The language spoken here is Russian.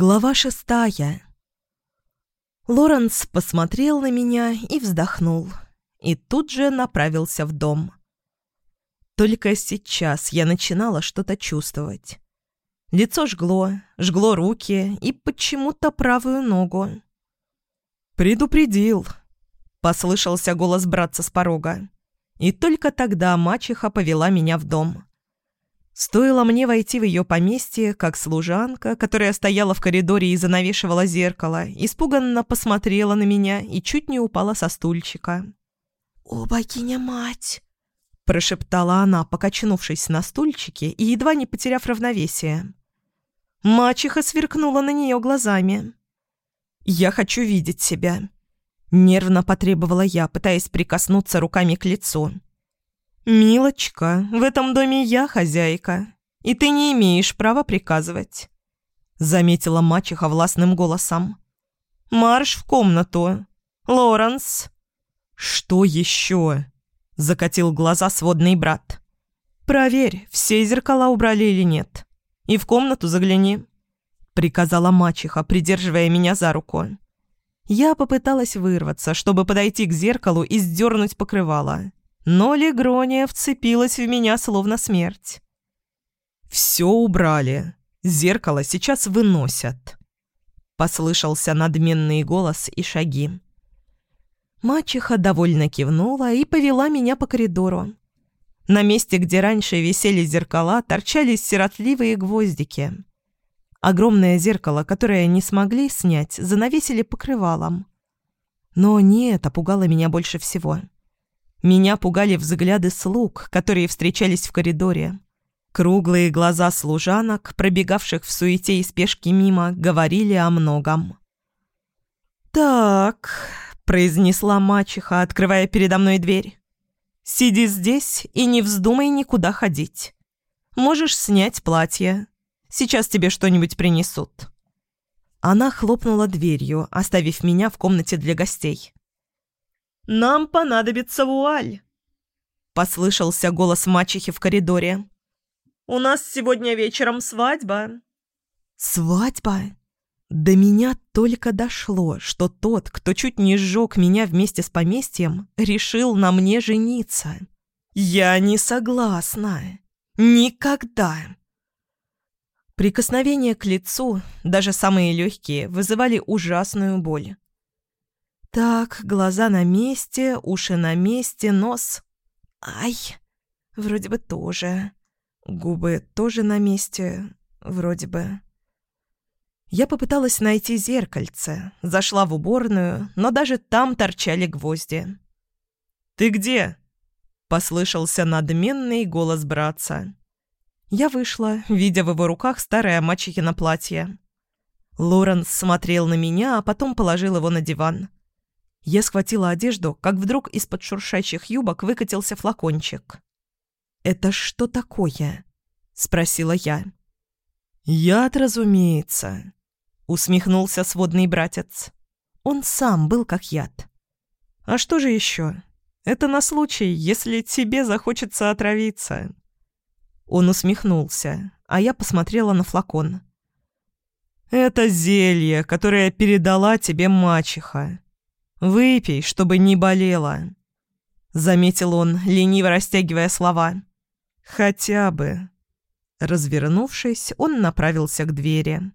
Глава шестая. Лоренс посмотрел на меня и вздохнул, и тут же направился в дом. Только сейчас я начинала что-то чувствовать. Лицо жгло, жгло руки и почему-то правую ногу. «Предупредил», — послышался голос братца с порога. И только тогда мачеха повела меня в дом. Стоило мне войти в ее поместье, как служанка, которая стояла в коридоре и занавешивала зеркало, испуганно посмотрела на меня и чуть не упала со стульчика. «О, богиня-мать!» – прошептала она, покачнувшись на стульчике и едва не потеряв равновесие. Мачеха сверкнула на нее глазами. «Я хочу видеть себя», – нервно потребовала я, пытаясь прикоснуться руками к лицу. «Милочка, в этом доме я хозяйка, и ты не имеешь права приказывать», — заметила мачеха властным голосом. «Марш в комнату! Лоренс!» «Что еще?» — закатил глаза сводный брат. «Проверь, все зеркала убрали или нет. И в комнату загляни», — приказала мачеха, придерживая меня за руку. Я попыталась вырваться, чтобы подойти к зеркалу и сдернуть покрывало но Легрония вцепилась в меня словно смерть. «Все убрали. Зеркало сейчас выносят», — послышался надменный голос и шаги. Мачеха довольно кивнула и повела меня по коридору. На месте, где раньше висели зеркала, торчали сиротливые гвоздики. Огромное зеркало, которое не смогли снять, занавесили покрывалом. Но не это пугало меня больше всего. Меня пугали взгляды слуг, которые встречались в коридоре. Круглые глаза служанок, пробегавших в суете и спешке мимо, говорили о многом. «Так», — произнесла мачеха, открывая передо мной дверь. «Сиди здесь и не вздумай никуда ходить. Можешь снять платье. Сейчас тебе что-нибудь принесут». Она хлопнула дверью, оставив меня в комнате для гостей. «Нам понадобится вуаль», — послышался голос мачехи в коридоре. «У нас сегодня вечером свадьба». «Свадьба?» До меня только дошло, что тот, кто чуть не сжег меня вместе с поместьем, решил на мне жениться. Я не согласна. Никогда. Прикосновения к лицу, даже самые легкие, вызывали ужасную боль. Так, глаза на месте, уши на месте, нос... Ай, вроде бы тоже. Губы тоже на месте, вроде бы. Я попыталась найти зеркальце, зашла в уборную, но даже там торчали гвозди. «Ты где?» — послышался надменный голос братца. Я вышла, видя в его руках старое мачехино платье. Лоренс смотрел на меня, а потом положил его на диван. Я схватила одежду, как вдруг из-под шуршащих юбок выкатился флакончик. «Это что такое?» — спросила я. «Яд, разумеется», — усмехнулся сводный братец. Он сам был как яд. «А что же еще? Это на случай, если тебе захочется отравиться». Он усмехнулся, а я посмотрела на флакон. «Это зелье, которое передала тебе мачеха. «Выпей, чтобы не болело», — заметил он, лениво растягивая слова. «Хотя бы». Развернувшись, он направился к двери.